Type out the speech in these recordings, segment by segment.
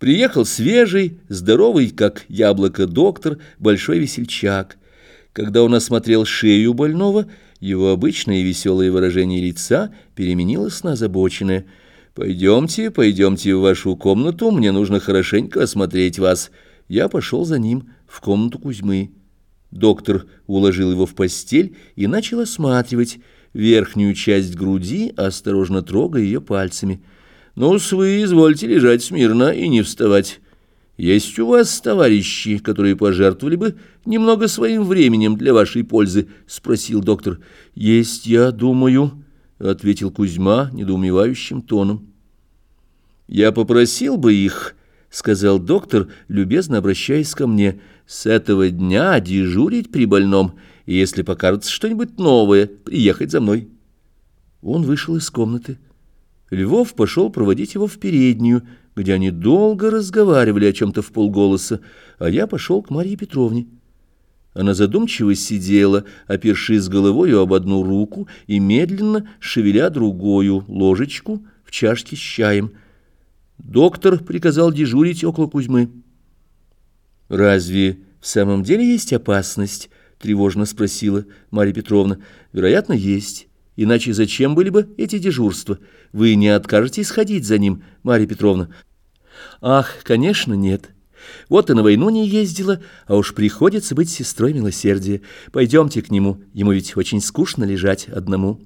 Приехал свежий, здоровый, как яблоко, доктор, большой весельчак. Когда он осмотрел шею больного, его обычное веселое выражение лица переменилось на озабоченное. «Пойдемте, пойдемте в вашу комнату, мне нужно хорошенько осмотреть вас». Я пошел за ним в комнату Кузьмы. Доктор уложил его в постель и начал осматривать верхнюю часть груди, осторожно трогая ее пальцами ну вы извольте лежать смирно и не вставать. Есть у вас товарищи, которые пожертвовали бы немного своим временем для вашей пользы? — спросил доктор. — Есть, я думаю, — ответил Кузьма недоумевающим тоном. — Я попросил бы их, — сказал доктор, любезно обращаясь ко мне, — с этого дня дежурить при больном, и если покажется что-нибудь новое, приехать за мной. Он вышел из комнаты. Львов пошел проводить его в переднюю, где они долго разговаривали о чем-то в полголоса, а я пошел к Марье Петровне. Она задумчиво сидела, опершись головою об одну руку и медленно шевеля другую ложечку в чашке с чаем. Доктор приказал дежурить около Кузьмы. «Разве в самом деле есть опасность?» — тревожно спросила Марья Петровна. «Вероятно, есть». Иначе зачем были бы эти дежурства? Вы не откажетесь ходить за ним, Марья Петровна? Ах, конечно, нет. Вот и на войну не ездила, а уж приходится быть сестрой милосердия. Пойдемте к нему, ему ведь очень скучно лежать одному.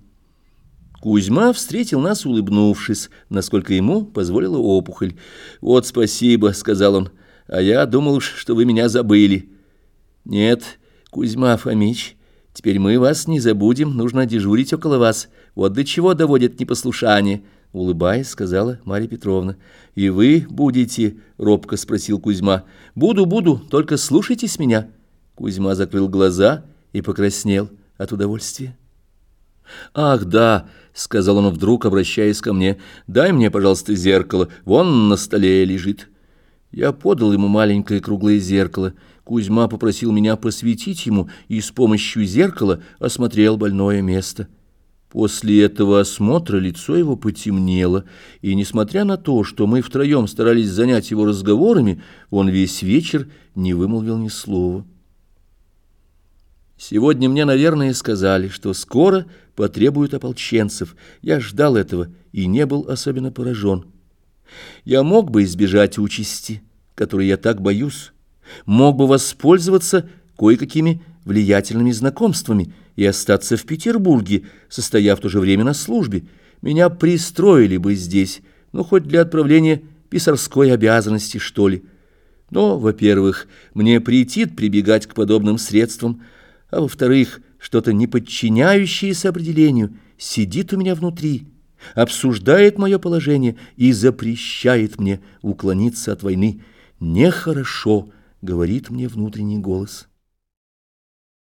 Кузьма встретил нас, улыбнувшись, насколько ему позволила опухоль. «Вот спасибо», — сказал он, — «а я думал уж, что вы меня забыли». «Нет, Кузьма Фомич». Теперь мы вас не забудем, нужно дежурить около вас. Вот до чего доводит непослушание, — улыбаясь, сказала Марья Петровна. — И вы будете? — робко спросил Кузьма. — Буду, буду, только слушайтесь меня. Кузьма закрыл глаза и покраснел от удовольствия. — Ах, да, — сказал он вдруг, обращаясь ко мне, — дай мне, пожалуйста, зеркало, вон на столе лежит. Я подал ему маленькое круглое зеркало. Кузьма попросил меня посветить ему и с помощью зеркала осмотрел больное место. После этого осмотра лицо его потемнело, и, несмотря на то, что мы втроем старались занять его разговорами, он весь вечер не вымолвил ни слова. Сегодня мне, наверное, сказали, что скоро потребуют ополченцев. Я ждал этого и не был особенно поражен. Я мог бы избежать участи, которой я так боюсь, мог бы воспользоваться кое-какими влиятельными знакомствами и остаться в Петербурге, состояв в то же время на службе. Меня пристроили бы здесь, ну, хоть для отправления писарской обязанности, что ли. Но, во-первых, мне претит прибегать к подобным средствам, а во-вторых, что-то не подчиняющееся определению сидит у меня внутри, обсуждает мое положение и запрещает мне уклониться от войны. Нехорошо, говорит мне внутренний голос.